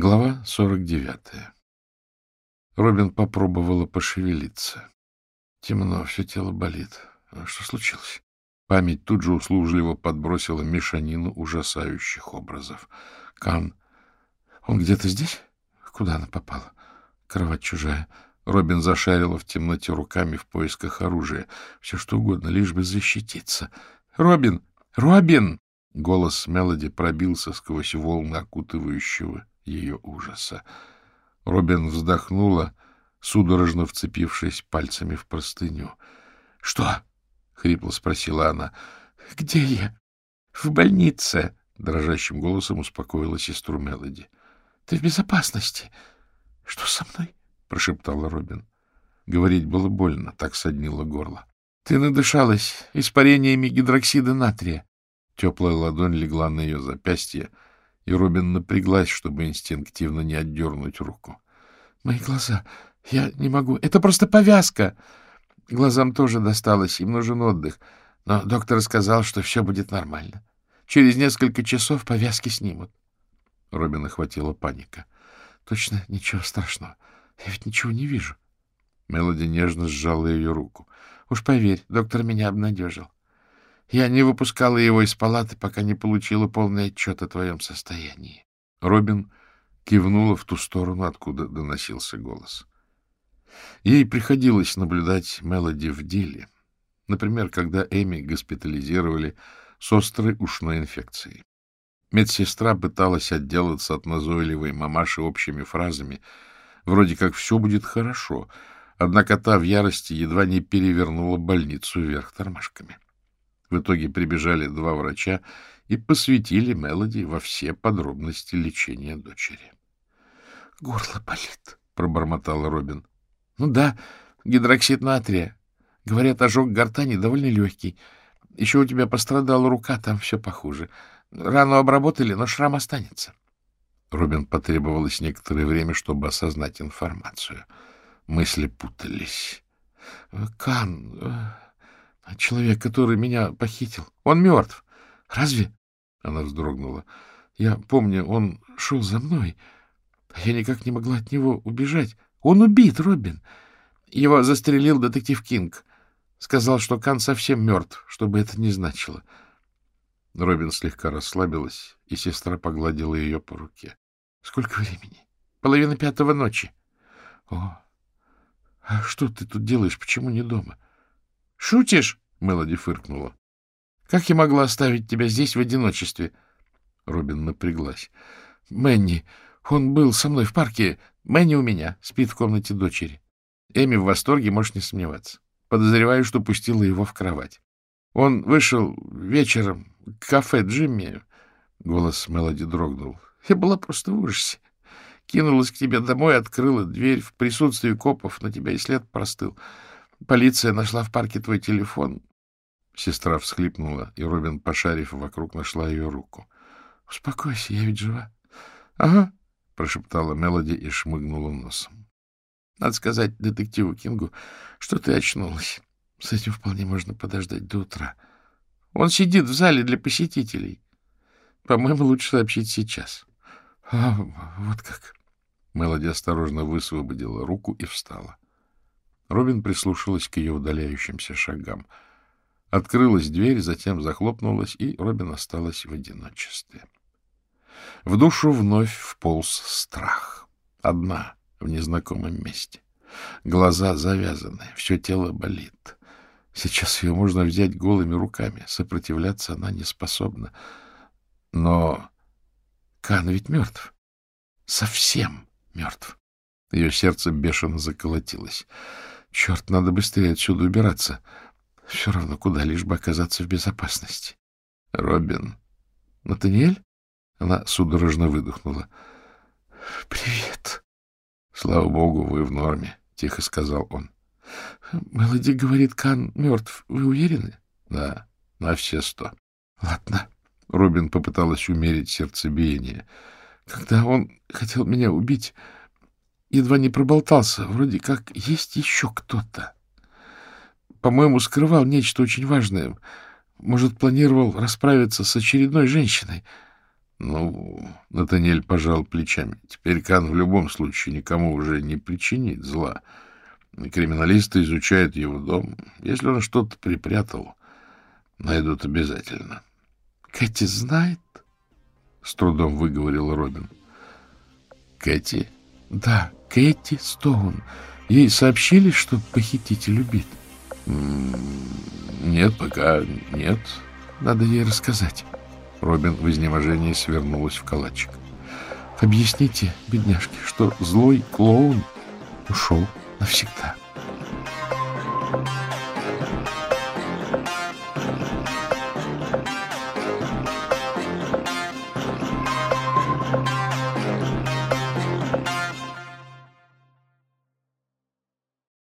Глава 49. Робин попробовала пошевелиться. Темно, все тело болит. А что случилось? Память тут же услужливо подбросила мешанину ужасающих образов. Кан... Он где-то здесь? Куда она попала? Кровать чужая. Робин зашарила в темноте руками в поисках оружия. Все что угодно, лишь бы защититься. «Робин! Робин!» Голос Мелоди пробился сквозь волны окутывающего ее ужаса. Робин вздохнула, судорожно вцепившись пальцами в простыню. — Что? — хрипло спросила она. — Где я? — В больнице, — дрожащим голосом успокоила сестру Мелоди. — Ты в безопасности. — Что со мной? — прошептала Робин. Говорить было больно, так соднило горло. — Ты надышалась испарениями гидроксида натрия. Теплая ладонь легла на ее запястье, — и Робин напряглась, чтобы инстинктивно не отдернуть руку. — Мои глаза... Я не могу... Это просто повязка! Глазам тоже досталось, им нужен отдых. Но доктор сказал, что все будет нормально. Через несколько часов повязки снимут. Робин охватила паника. — Точно ничего страшного. Я ведь ничего не вижу. Мелоди нежно сжала ее руку. — Уж поверь, доктор меня обнадежил. Я не выпускала его из палаты, пока не получила полный отчет о твоем состоянии. Робин кивнула в ту сторону, откуда доносился голос. Ей приходилось наблюдать Мелоди в деле. Например, когда Эми госпитализировали с острой ушной инфекцией. Медсестра пыталась отделаться от назойливой мамаши общими фразами, вроде как «все будет хорошо», однако та в ярости едва не перевернула больницу вверх тормашками. — в итоге прибежали два врача и посвятили Мелоди во все подробности лечения дочери. — Горло болит, — пробормотала Робин. — Ну да, гидроксид натрия. Говорят, ожог гортани довольно легкий. Еще у тебя пострадала рука, там все похуже. Рану обработали, но шрам останется. Робин потребовалось некоторое время, чтобы осознать информацию. Мысли путались. — Кан... Человек, который меня похитил, он мертв. Разве? Она вздрогнула. Я помню, он шел за мной, а я никак не могла от него убежать. Он убит, Робин. Его застрелил детектив Кинг. Сказал, что Кан совсем мертв, что бы это ни значило. Робин слегка расслабилась, и сестра погладила ее по руке. — Сколько времени? — Половина пятого ночи. — О, а что ты тут делаешь? Почему не дома? — Шутишь? Мелоди фыркнула. Как я могла оставить тебя здесь в одиночестве? Робин напряглась. Мэнни, он был со мной в парке. Мэнни у меня, спит в комнате дочери. Эми в восторге, можешь не сомневаться. Подозреваю, что пустила его в кровать. Он вышел вечером к кафе Джимми. Голос Мелоди дрогнул. Я была просто в ужасе. Кинулась к тебе домой, открыла дверь в присутствии копов, на тебя и след простыл. Полиция нашла в парке твой телефон. Сестра всхлипнула, и Робин, пошарив вокруг, нашла ее руку. — Успокойся, я ведь жива. — Ага, — прошептала Мелоди и шмыгнула носом. — Надо сказать детективу Кингу, что ты очнулась. С этим вполне можно подождать до утра. Он сидит в зале для посетителей. По-моему, лучше сообщить сейчас. — А, вот как. Мелоди осторожно высвободила руку и встала. — Робин прислушалась к ее удаляющимся шагам. Открылась дверь, затем захлопнулась, и Робин осталась в одиночестве. В душу вновь вполз страх. Одна, в незнакомом месте. Глаза завязаны, все тело болит. Сейчас ее можно взять голыми руками, сопротивляться она не способна. Но Кан ведь мертв. Совсем мертв. Ее сердце бешено заколотилось. Черт, надо быстрее отсюда убираться. Все равно куда, лишь бы оказаться в безопасности. Робин. Натаниэль? Она судорожно выдохнула. Привет. Слава богу, вы в норме, тихо сказал он. Мелоди говорит, Кан мертв. Вы уверены? Да, на все сто. Ладно. Робин попыталась умерить сердцебиение. Когда он хотел меня убить, едва не проболтался. Вроде как есть еще кто-то. По-моему, скрывал нечто очень важное. Может, планировал расправиться с очередной женщиной. Ну, Натаниэль пожал плечами. Теперь Кан в любом случае никому уже не причинит зла. Криминалисты изучают его дом. Если он что-то припрятал, найдут обязательно. — Кэти знает? — с трудом выговорил Робин. — Кэти? — Да, Кэти Стоун. Ей сообщили, что похититель убит? — Нет, пока нет. Надо ей рассказать. Робин в изнеможении свернулась в калачик. — Объясните, бедняжке, что злой клоун ушел навсегда. —